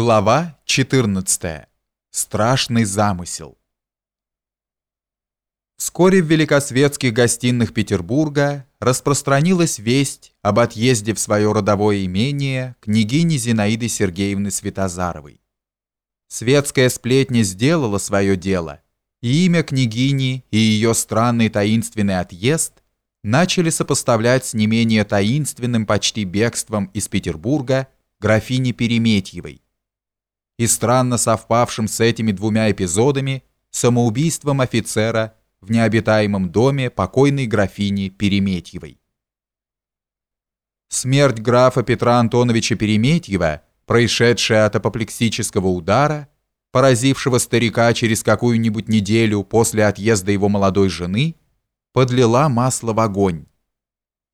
Глава 14. Страшный замысел. Вскоре в великосветских гостиных Петербурга распространилась весть об отъезде в свое родовое имение княгини Зинаиды Сергеевны Светозаровой. Светская сплетня сделала свое дело, и имя княгини и ее странный таинственный отъезд начали сопоставлять с не менее таинственным почти бегством из Петербурга графини Переметьевой, и странно совпавшим с этими двумя эпизодами самоубийством офицера в необитаемом доме покойной графини Переметьевой. Смерть графа Петра Антоновича Переметьева, происшедшая от апоплексического удара, поразившего старика через какую-нибудь неделю после отъезда его молодой жены, подлила масло в огонь.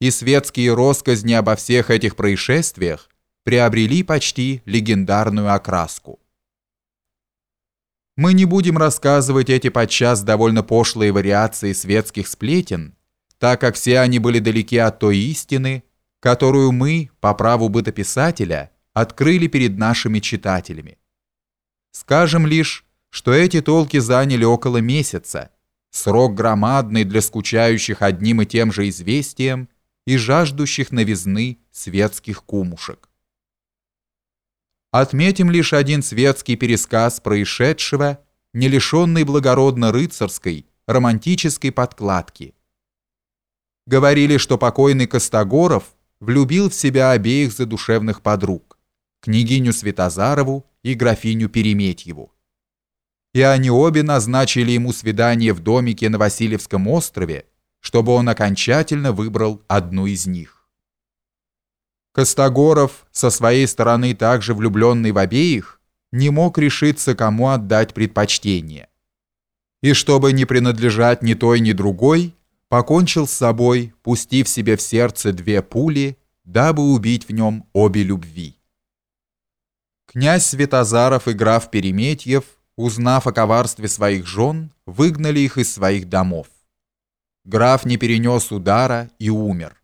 И светские россказни обо всех этих происшествиях приобрели почти легендарную окраску. Мы не будем рассказывать эти подчас довольно пошлые вариации светских сплетен, так как все они были далеки от той истины, которую мы, по праву бытописателя, открыли перед нашими читателями. Скажем лишь, что эти толки заняли около месяца, срок громадный для скучающих одним и тем же известием и жаждущих новизны светских кумушек. Отметим лишь один светский пересказ происшедшего, не лишенный благородно-рыцарской, романтической подкладки. Говорили, что покойный Костогоров влюбил в себя обеих задушевных подруг, княгиню Светозарову и графиню Переметьеву. И они обе назначили ему свидание в домике на Васильевском острове, чтобы он окончательно выбрал одну из них. Костогоров, со своей стороны также влюбленный в обеих, не мог решиться, кому отдать предпочтение. И чтобы не принадлежать ни той, ни другой, покончил с собой, пустив себе в сердце две пули, дабы убить в нем обе любви. Князь Светозаров и граф Переметьев, узнав о коварстве своих жен, выгнали их из своих домов. Граф не перенес удара и умер.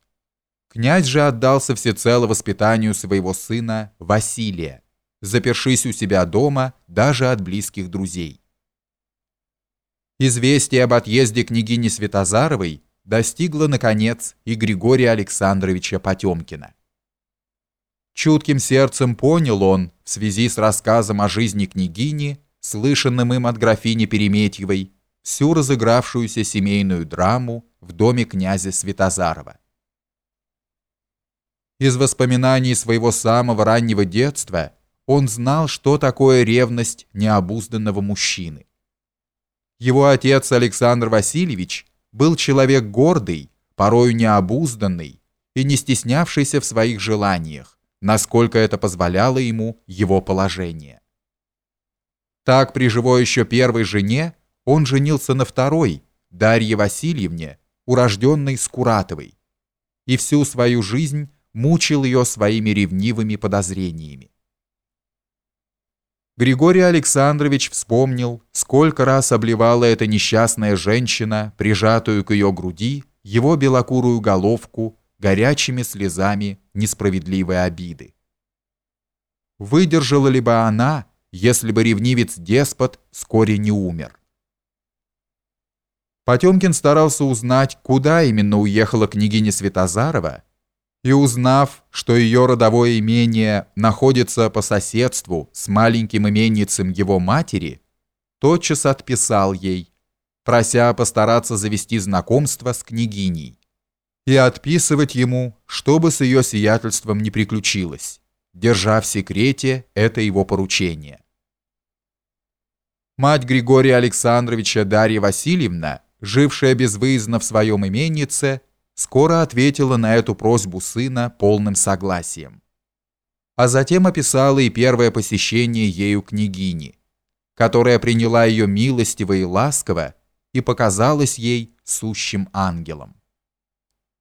Князь же отдался всецело воспитанию своего сына Василия, запершись у себя дома даже от близких друзей. Известие об отъезде княгини Святозаровой достигло, наконец, и Григория Александровича Потемкина. Чутким сердцем понял он, в связи с рассказом о жизни княгини, слышанным им от графини Переметьевой, всю разыгравшуюся семейную драму в доме князя Святозарова. Из воспоминаний своего самого раннего детства он знал, что такое ревность необузданного мужчины. Его отец Александр Васильевич был человек гордый, порою необузданный и не стеснявшийся в своих желаниях, насколько это позволяло ему его положение. Так при живой еще первой жене он женился на второй, Дарье Васильевне, урожденной Скуратовой, и всю свою жизнь мучил ее своими ревнивыми подозрениями. Григорий Александрович вспомнил, сколько раз обливала эта несчастная женщина, прижатую к ее груди, его белокурую головку горячими слезами несправедливой обиды. Выдержала ли бы она, если бы ревнивец-деспот вскоре не умер? Потемкин старался узнать, куда именно уехала княгиня Святозарова, и узнав, что ее родовое имение находится по соседству с маленьким именницем его матери, тотчас отписал ей, прося постараться завести знакомство с княгиней и отписывать ему, чтобы с ее сиятельством не приключилось, держа в секрете это его поручение. Мать Григория Александровича Дарья Васильевна, жившая безвыездно в своем именнице, скоро ответила на эту просьбу сына полным согласием. А затем описала и первое посещение ею княгини, которая приняла ее милостиво и ласково и показалась ей сущим ангелом.